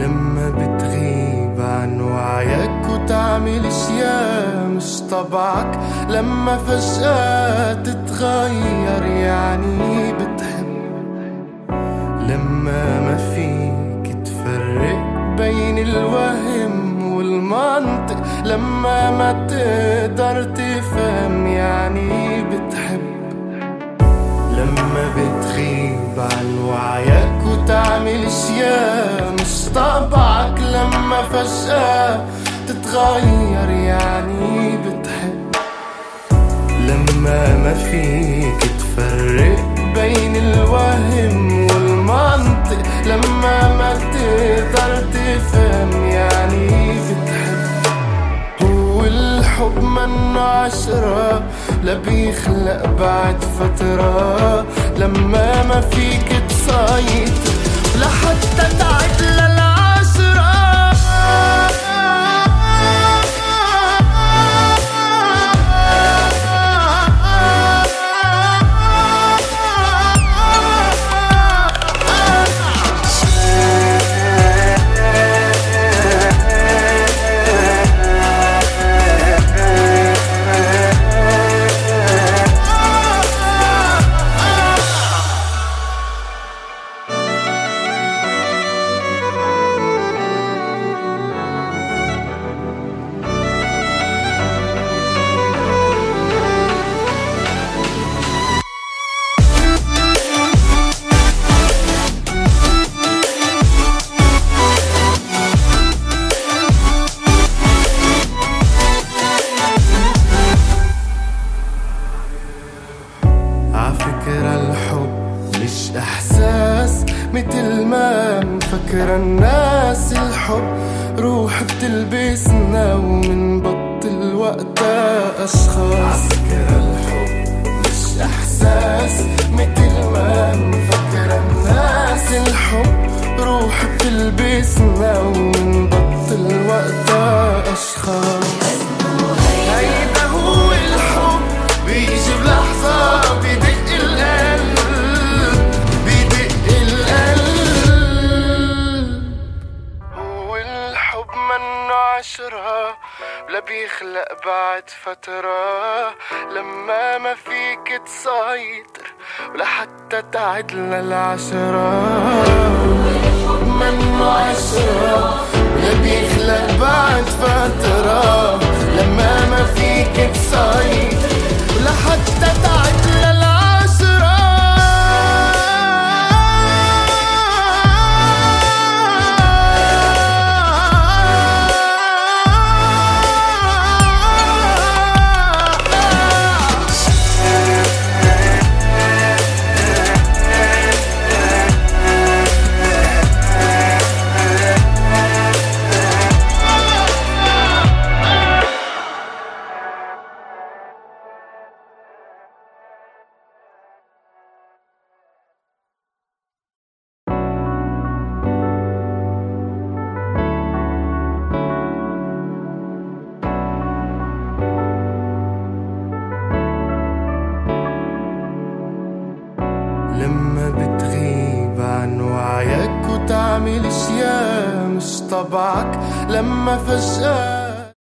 لما بتغيب عن وعيك وتعمل أشياء مش طبعك لما فجأة تتغير يعني بتحب. لما ما فيك تفرق بين الوهم والمنطق لما ما تقدر تفهم يعني بتحب. لما بتغيب عن وعيك وتعمل أشياء لما فجأة تتغير يعني بتحب. لما ما فيك تفرق بين الوهم والمنطق لما ما تقدر تفهم يعني بتحب. هو الحب منه عشرة لا بيخلق بعد فترة. لما ما فيك تسيطر لحتى تعد للعشرة متل ما مفكرة الناس الحب روح بتلبسنا ومنبطل وقتها أشخاص. عفكرة الحب مش إحساس متل ما مفكرة الناس الحب روح بتلبسنا ومنبطل وقتها أشخاص. عشرة لا بيخلق بعد فترة. لما ما فيك تسيطر ولا حتى تعد للعشرة منه عشرة لا بيخلق بعد فترة. بتغيب عن وعيك وتعمل أشياء مش طبعك لما فجأة